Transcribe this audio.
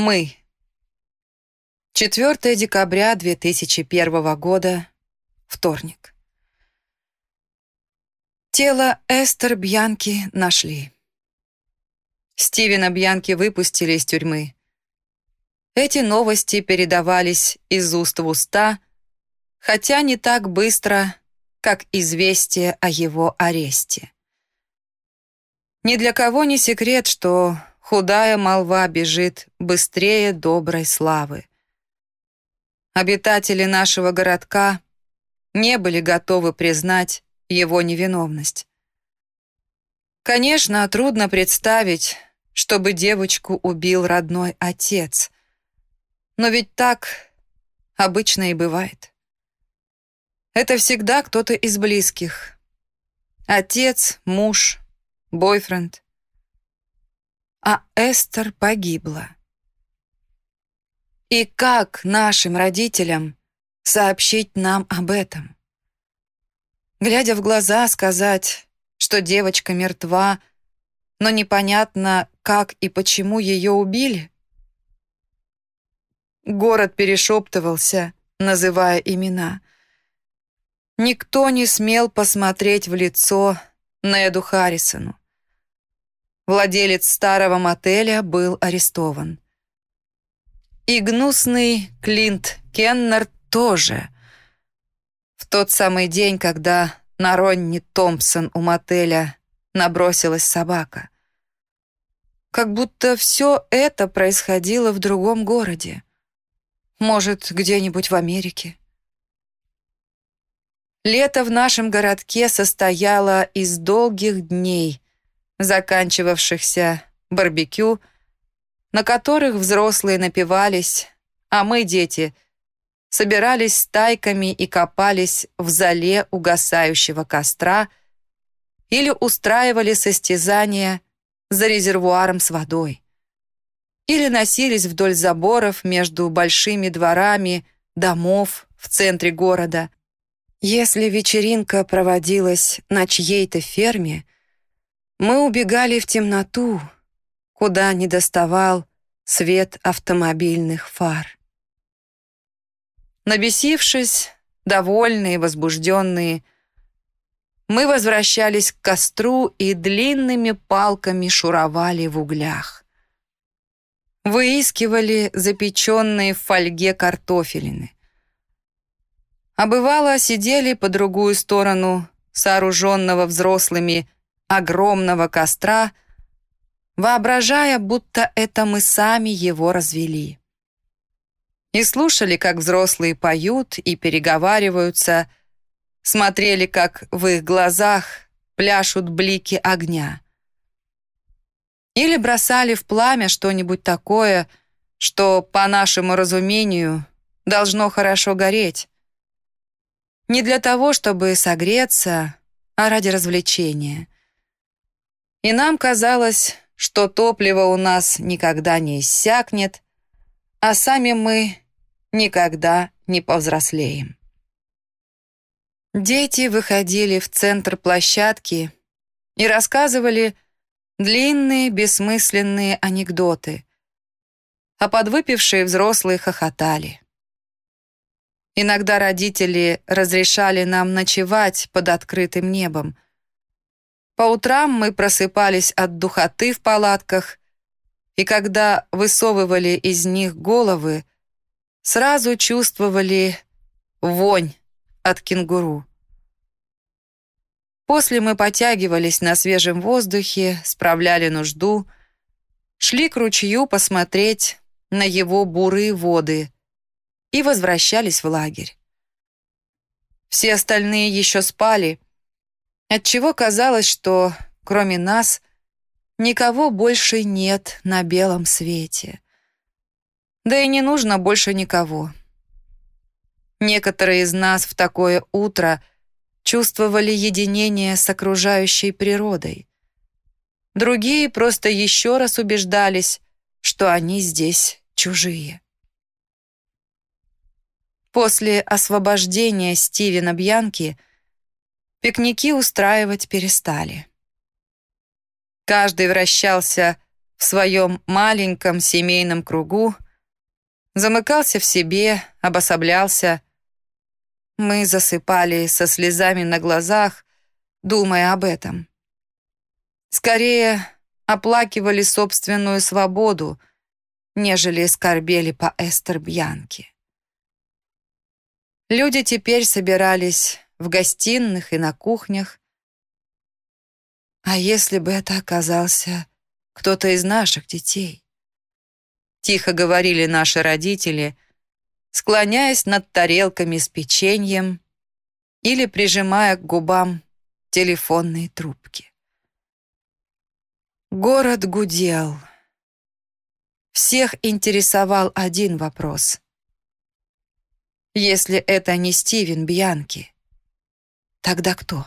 Мы. 4 декабря 2001 года, вторник. Тело Эстер Бьянки нашли. Стивена Бьянки выпустили из тюрьмы. Эти новости передавались из уст в уста, хотя не так быстро, как известие о его аресте. Ни для кого не секрет, что худая молва бежит быстрее доброй славы. Обитатели нашего городка не были готовы признать его невиновность. Конечно, трудно представить, чтобы девочку убил родной отец. Но ведь так обычно и бывает. Это всегда кто-то из близких. Отец, муж, бойфренд. А Эстер погибла. И как нашим родителям сообщить нам об этом? Глядя в глаза, сказать, что девочка мертва, но непонятно, как и почему ее убили? Город перешептывался, называя имена. Никто не смел посмотреть в лицо Неду Харрисону. Владелец старого мотеля был арестован. И гнусный Клинт Кеннер тоже. В тот самый день, когда на Ронни Томпсон у мотеля набросилась собака. Как будто все это происходило в другом городе. Может, где-нибудь в Америке. Лето в нашем городке состояло из долгих дней, заканчивавшихся барбекю, на которых взрослые напивались, а мы, дети, собирались стайками и копались в зале угасающего костра или устраивали состязания за резервуаром с водой. Или носились вдоль заборов между большими дворами домов в центре города. Если вечеринка проводилась на чьей-то ферме, мы убегали в темноту, куда не доставал свет автомобильных фар. Набесившись, довольные, возбужденные, мы возвращались к костру и длинными палками шуровали в углях. Выискивали запеченные в фольге картофелины. А бывало, сидели по другую сторону сооруженного взрослыми огромного костра, воображая, будто это мы сами его развели. И слушали, как взрослые поют и переговариваются, смотрели, как в их глазах пляшут блики огня. Или бросали в пламя что-нибудь такое, что, по нашему разумению, должно хорошо гореть. Не для того, чтобы согреться, а ради развлечения. И нам казалось, что топливо у нас никогда не иссякнет, а сами мы никогда не повзрослеем. Дети выходили в центр площадки и рассказывали длинные бессмысленные анекдоты, а подвыпившие взрослые хохотали. Иногда родители разрешали нам ночевать под открытым небом. По утрам мы просыпались от духоты в палатках, и когда высовывали из них головы, сразу чувствовали вонь от кенгуру. После мы потягивались на свежем воздухе, справляли нужду, шли к ручью посмотреть на его бурые воды и возвращались в лагерь. Все остальные еще спали, отчего казалось, что, кроме нас, никого больше нет на белом свете. Да и не нужно больше никого. Некоторые из нас в такое утро чувствовали единение с окружающей природой. Другие просто еще раз убеждались, что они здесь чужие. После освобождения Стивена Бьянки пикники устраивать перестали. Каждый вращался в своем маленьком семейном кругу, замыкался в себе, обособлялся. Мы засыпали со слезами на глазах, думая об этом. Скорее, оплакивали собственную свободу, нежели скорбели по Эстер Бьянке. Люди теперь собирались в гостиных и на кухнях. А если бы это оказался кто-то из наших детей? Тихо говорили наши родители, склоняясь над тарелками с печеньем или прижимая к губам телефонные трубки. Город гудел. Всех интересовал один вопрос. Если это не Стивен Бьянки, тогда кто?